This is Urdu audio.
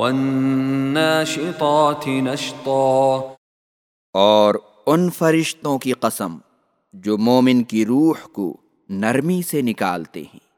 والناشطات نشطا۔ اور ان فرشتوں کی قسم جو مومن کی روح کو نرمی سے نکالتے ہیں۔